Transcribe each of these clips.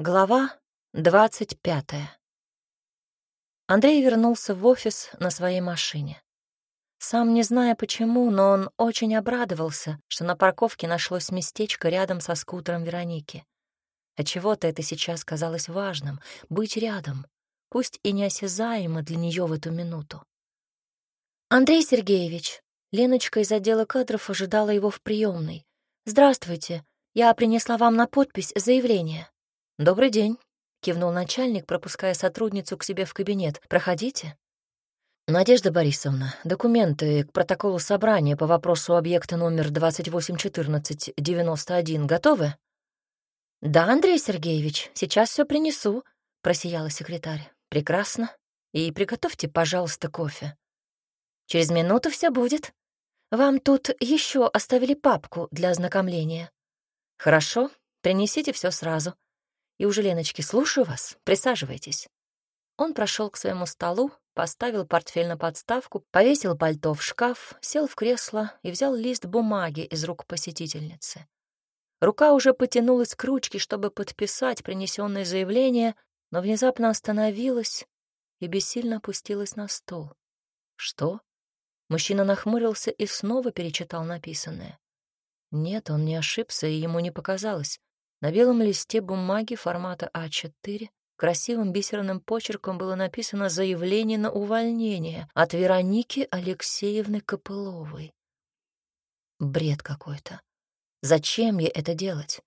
Глава двадцать пятая. Андрей вернулся в офис на своей машине. Сам не зная почему, но он очень обрадовался, что на парковке нашлось местечко рядом со скутером Вероники. Отчего-то это сейчас казалось важным — быть рядом, пусть и неосязаемо для нее в эту минуту. «Андрей Сергеевич», Леночка из отдела кадров ожидала его в приемной. «Здравствуйте, я принесла вам на подпись заявление». «Добрый день», — кивнул начальник, пропуская сотрудницу к себе в кабинет. «Проходите». «Надежда Борисовна, документы к протоколу собрания по вопросу объекта номер 281491 готовы?» «Да, Андрей Сергеевич, сейчас все принесу», — просияла секретарь. «Прекрасно. И приготовьте, пожалуйста, кофе. Через минуту все будет. Вам тут еще оставили папку для ознакомления. Хорошо, принесите все сразу. И уже, Леночки, слушаю вас. Присаживайтесь. Он прошел к своему столу, поставил портфель на подставку, повесил пальто в шкаф, сел в кресло и взял лист бумаги из рук посетительницы. Рука уже потянулась к ручке, чтобы подписать принесенное заявление, но внезапно остановилась и бессильно опустилась на стол. Что? Мужчина нахмурился и снова перечитал написанное. Нет, он не ошибся, и ему не показалось. На белом листе бумаги формата А4 красивым бисерным почерком было написано заявление на увольнение от Вероники Алексеевны Копыловой. Бред какой-то. Зачем ей это делать?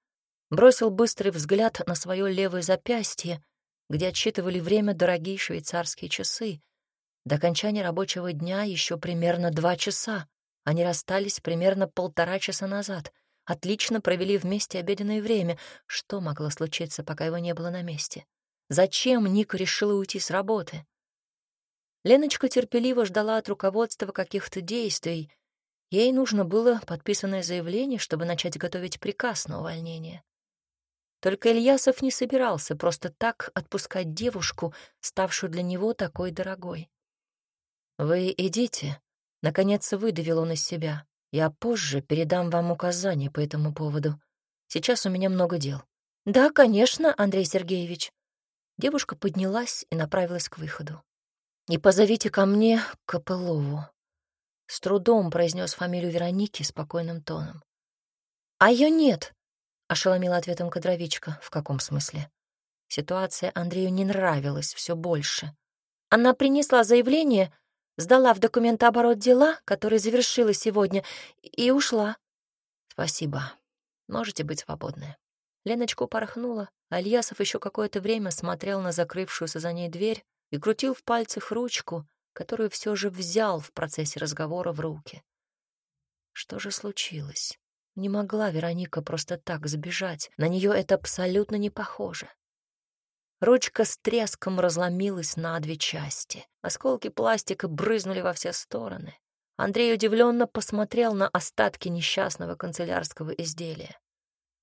Бросил быстрый взгляд на свое левое запястье, где отсчитывали время дорогие швейцарские часы. До окончания рабочего дня еще примерно два часа. Они расстались примерно полтора часа назад отлично провели вместе обеденное время. Что могло случиться, пока его не было на месте? Зачем Ника решила уйти с работы? Леночка терпеливо ждала от руководства каких-то действий. Ей нужно было подписанное заявление, чтобы начать готовить приказ на увольнение. Только Ильясов не собирался просто так отпускать девушку, ставшую для него такой дорогой. «Вы идите», — наконец выдавил он из себя. Я позже передам вам указания по этому поводу. Сейчас у меня много дел. Да, конечно, Андрей Сергеевич. Девушка поднялась и направилась к выходу. И позовите ко мне Копылову. С трудом произнес фамилию Вероники спокойным тоном. А ее нет, ошеломила ответом кадровичка. В каком смысле? Ситуация Андрею не нравилась все больше. Она принесла заявление, сдала в документооборот дела, которые завершила сегодня, и ушла. Спасибо. Можете быть свободны. Леночку порхнула, а Ильясов еще какое-то время смотрел на закрывшуюся за ней дверь и крутил в пальцах ручку, которую все же взял в процессе разговора в руки. Что же случилось? Не могла Вероника просто так сбежать. На нее это абсолютно не похоже. Ручка с треском разломилась на две части. Осколки пластика брызнули во все стороны. Андрей удивленно посмотрел на остатки несчастного канцелярского изделия.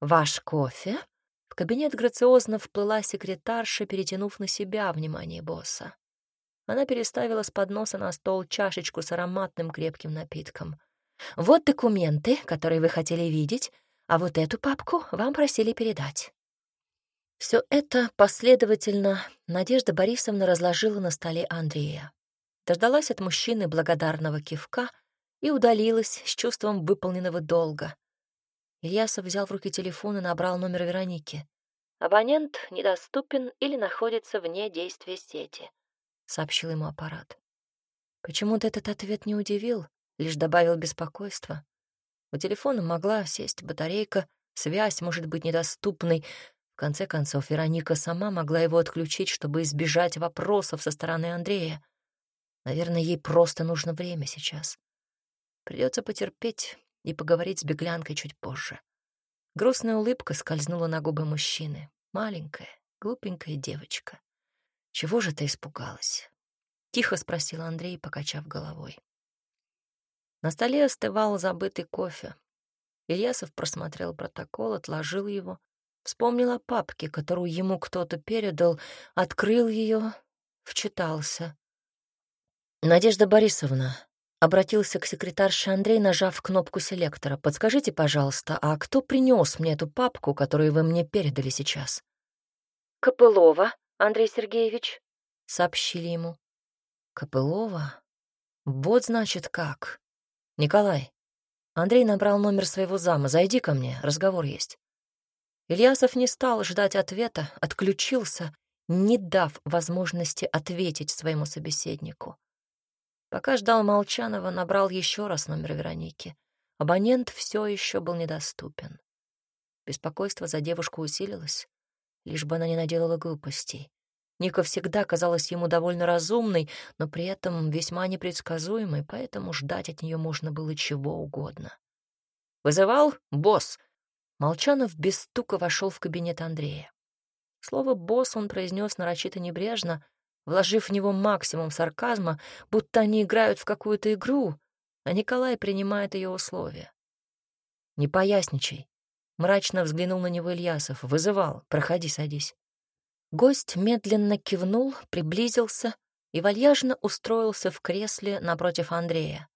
«Ваш кофе?» В кабинет грациозно вплыла секретарша, перетянув на себя внимание босса. Она переставила с подноса на стол чашечку с ароматным крепким напитком. «Вот документы, которые вы хотели видеть, а вот эту папку вам просили передать». Все это последовательно Надежда Борисовна разложила на столе Андрея. Дождалась от мужчины благодарного кивка и удалилась с чувством выполненного долга. Ильясов взял в руки телефон и набрал номер Вероники. «Абонент недоступен или находится вне действия сети», — сообщил ему аппарат. Почему-то этот ответ не удивил, лишь добавил беспокойства. У телефона могла сесть батарейка, связь может быть недоступной, конце концов, Вероника сама могла его отключить, чтобы избежать вопросов со стороны Андрея. Наверное, ей просто нужно время сейчас. Придется потерпеть и поговорить с беглянкой чуть позже. Грустная улыбка скользнула на губы мужчины. Маленькая, глупенькая девочка. «Чего же ты испугалась?» — тихо спросил Андрей, покачав головой. На столе остывал забытый кофе. Ильясов просмотрел протокол, отложил его Вспомнил о папке, которую ему кто-то передал, открыл ее, вчитался. «Надежда Борисовна», — обратился к секретарше Андрей, нажав кнопку селектора. «Подскажите, пожалуйста, а кто принес мне эту папку, которую вы мне передали сейчас?» Копылова, Андрей Сергеевич», — сообщили ему. «Копылова? Вот значит как. Николай». Андрей набрал номер своего зама. «Зайди ко мне, разговор есть». Ильясов не стал ждать ответа, отключился, не дав возможности ответить своему собеседнику. Пока ждал Молчанова, набрал еще раз номер Вероники. Абонент все еще был недоступен. Беспокойство за девушку усилилось, лишь бы она не наделала глупостей. Ника всегда казалась ему довольно разумной, но при этом весьма непредсказуемой, поэтому ждать от нее можно было чего угодно. «Вызывал? Босс!» Молчанов без стука вошел в кабинет Андрея. Слово «босс» он произнес нарочито небрежно, вложив в него максимум сарказма, будто они играют в какую-то игру, а Николай принимает ее условия. «Не поясничай», — мрачно взглянул на него Ильясов. «Вызывал. Проходи, садись». Гость медленно кивнул, приблизился и вальяжно устроился в кресле напротив Андрея.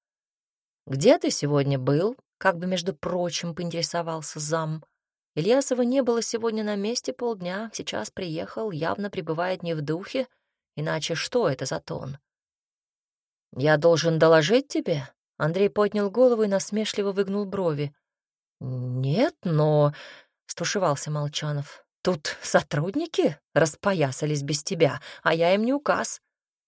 «Где ты сегодня был?» — как бы, между прочим, поинтересовался зам. Ильясова не было сегодня на месте полдня, сейчас приехал, явно пребывает не в духе, Иначе что это за тон? «Я должен доложить тебе?» Андрей поднял голову и насмешливо выгнул брови. «Нет, но...» — стушевался Молчанов. «Тут сотрудники распоясались без тебя, а я им не указ».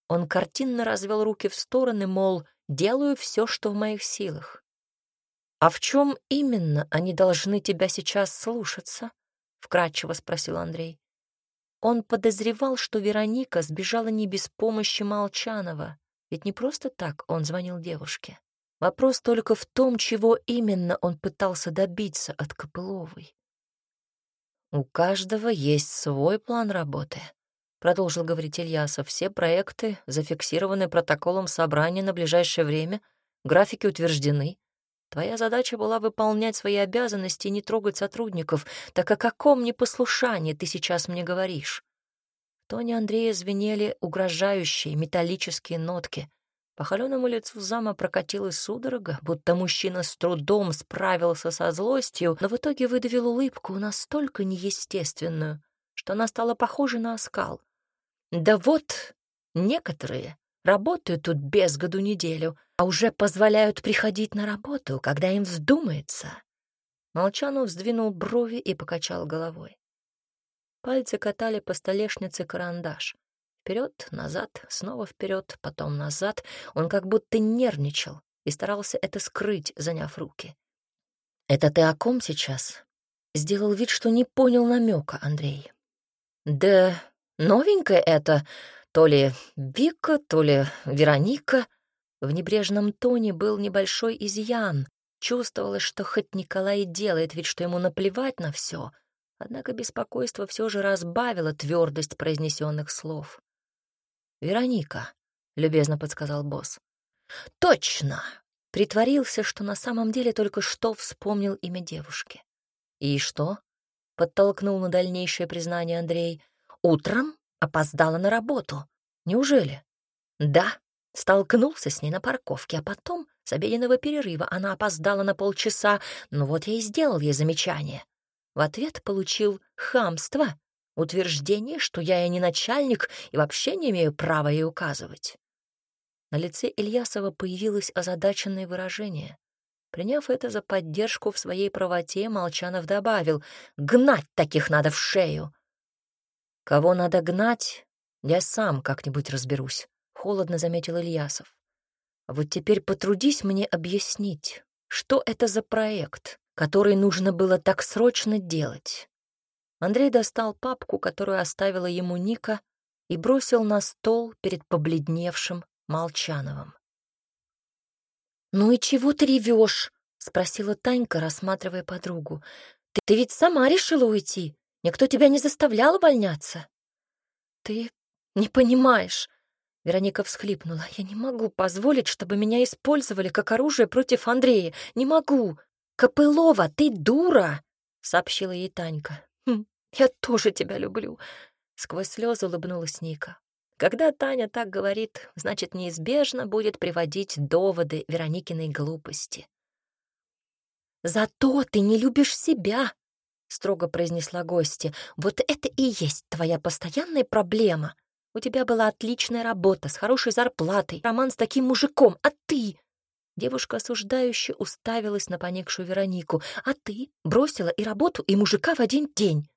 Он картинно развел руки в стороны, мол, делаю все, что в моих силах. «А в чем именно они должны тебя сейчас слушаться?» — вкратчиво спросил Андрей. Он подозревал, что Вероника сбежала не без помощи Молчанова, ведь не просто так он звонил девушке. Вопрос только в том, чего именно он пытался добиться от Копыловой. «У каждого есть свой план работы», — продолжил говорить Ильясов. «Все проекты зафиксированы протоколом собрания на ближайшее время, графики утверждены. Твоя задача была выполнять свои обязанности и не трогать сотрудников. Так о каком непослушании ты сейчас мне говоришь? В тоне Андрея звенели угрожающие металлические нотки. По холеному лицу зама прокатилась судорога, будто мужчина с трудом справился со злостью, но в итоге выдавил улыбку настолько неестественную, что она стала похожа на оскал. «Да вот, некоторые Работают тут без году неделю, а уже позволяют приходить на работу, когда им вздумается. Молчанов сдвинул брови и покачал головой. Пальцы катали по столешнице карандаш. Вперед, назад, снова вперед, потом назад. Он как будто нервничал и старался это скрыть, заняв руки. «Это ты о ком сейчас?» Сделал вид, что не понял намека Андрей. «Да новенькое это, то ли Вика, то ли Вероника. В небрежном тоне был небольшой изъян. Чувствовалось, что хоть Николай делает вид, что ему наплевать на все, однако беспокойство все же разбавило твердость произнесенных слов. «Вероника», — любезно подсказал босс. «Точно!» — притворился, что на самом деле только что вспомнил имя девушки. «И что?» — подтолкнул на дальнейшее признание Андрей. «Утром Опоздала на работу. Неужели? Да, столкнулся с ней на парковке, а потом с обеденного перерыва она опоздала на полчаса. Ну вот я и сделал ей замечание. В ответ получил хамство, утверждение, что я и не начальник и вообще не имею права ей указывать. На лице Ильясова появилось озадаченное выражение. Приняв это за поддержку в своей правоте, Молчанов добавил «Гнать таких надо в шею!» Кого надо гнать, я сам как-нибудь разберусь, холодно заметил Ильясов. А вот теперь потрудись мне объяснить, что это за проект, который нужно было так срочно делать. Андрей достал папку, которую оставила ему Ника, и бросил на стол перед побледневшим Молчановым. «Ну и чего ты ревешь?» — спросила Танька, рассматривая подругу. «Ты, «Ты ведь сама решила уйти. Никто тебя не заставлял увольняться. Ты не понимаешь. Вероника всхлипнула. Я не могу позволить, чтобы меня использовали как оружие против Андрея. Не могу. Копылова, ты дура, сообщила ей Танька. Хм, я тоже тебя люблю. Сквозь слезы улыбнулась Ника. Когда Таня так говорит, значит, неизбежно будет приводить доводы Вероникиной глупости. «Зато ты не любишь себя», строго произнесла гостья. «Вот это и есть твоя постоянная проблема. У тебя была отличная работа, с хорошей зарплатой, роман с таким мужиком, а ты...» Девушка осуждающе уставилась на поникшую Веронику. «А ты бросила и работу, и мужика в один день!»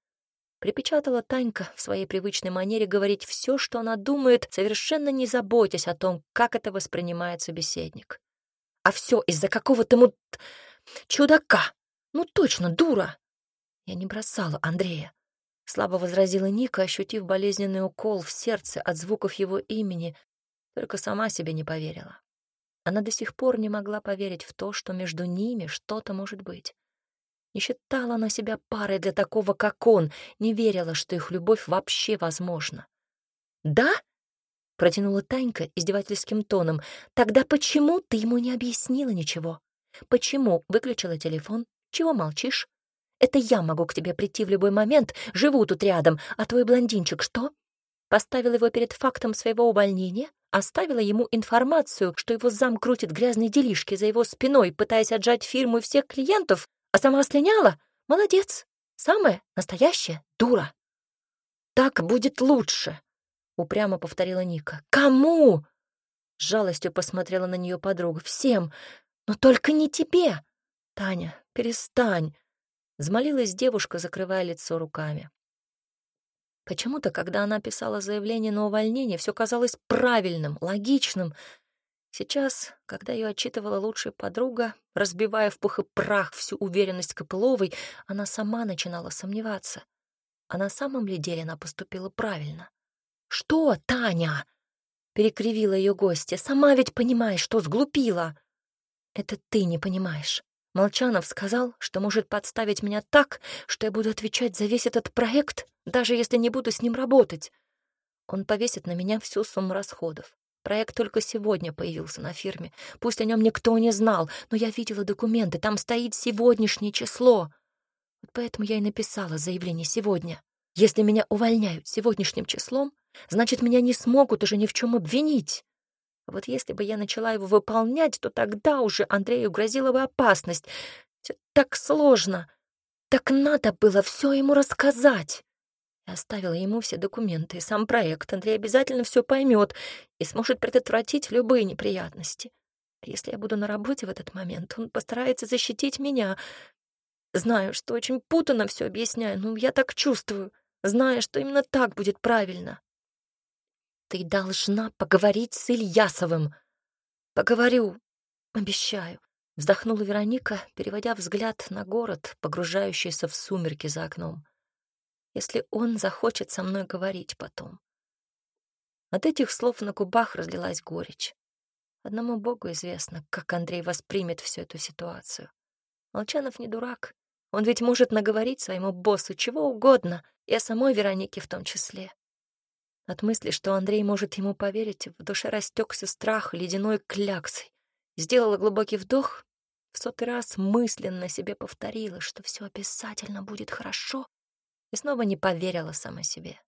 Припечатала Танька в своей привычной манере говорить все, что она думает, совершенно не заботясь о том, как это воспринимает собеседник. «А все из-за какого-то мут... чудака! Ну точно, дура!» Я не бросала Андрея. Слабо возразила Ника, ощутив болезненный укол в сердце от звуков его имени, только сама себе не поверила. Она до сих пор не могла поверить в то, что между ними что-то может быть. Не считала она себя парой для такого, как он, не верила, что их любовь вообще возможна. «Да?» — протянула Танька издевательским тоном. «Тогда почему ты ему не объяснила ничего? Почему выключила телефон? Чего молчишь? Это я могу к тебе прийти в любой момент, живу тут рядом, а твой блондинчик что? Поставила его перед фактом своего увольнения? Оставила ему информацию, что его зам крутит грязные делишки за его спиной, пытаясь отжать фирму и всех клиентов, а сама слиняла? Молодец. Самая настоящая дура. Так будет лучше, упрямо повторила Ника. Кому? С жалостью посмотрела на нее подруга. Всем, но только не тебе. Таня, перестань, взмолилась девушка, закрывая лицо руками. Почему-то, когда она писала заявление на увольнение, все казалось правильным, логичным. Сейчас, когда ее отчитывала лучшая подруга, разбивая в пух и прах всю уверенность Копыловой, она сама начинала сомневаться. А на самом ли деле она поступила правильно? «Что, Таня?» — перекривила ее гостья. «Сама ведь понимаешь, что сглупила». «Это ты не понимаешь. Молчанов сказал, что может подставить меня так, что я буду отвечать за весь этот проект, даже если не буду с ним работать. Он повесит на меня всю сумму расходов. Проект только сегодня появился на фирме. Пусть о нем никто не знал, но я видела документы, там стоит сегодняшнее число. Вот поэтому я и написала заявление сегодня. Если меня увольняют сегодняшним числом, значит, меня не смогут уже ни в чем обвинить. Вот если бы я начала его выполнять, то тогда уже Андрею грозила бы опасность. Все так сложно. Так надо было все ему рассказать. Я оставила ему все документы и сам проект. Андрей обязательно все поймет и сможет предотвратить любые неприятности. Если я буду на работе в этот момент, он постарается защитить меня. Знаю, что очень путано все объясняю, но я так чувствую, зная, что именно так будет правильно. Ты должна поговорить с Ильясовым. Поговорю, обещаю. Вздохнула Вероника, переводя взгляд на город, погружающийся в сумерки за окном. Если он захочет со мной говорить потом. От этих слов на губах разлилась горечь. Одному Богу известно, как Андрей воспримет всю эту ситуацию. Молчанов не дурак. Он ведь может наговорить своему боссу чего угодно, и о самой Веронике в том числе. От мысли, что Андрей может ему поверить, в душе растекся страх ледяной кляксой. Сделала глубокий вдох, в сотый раз мысленно себе повторила, что все обязательно будет хорошо, и снова не поверила сама себе.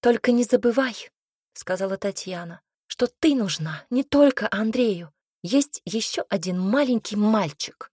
«Только не забывай», — сказала Татьяна, «что ты нужна не только Андрею. Есть еще один маленький мальчик,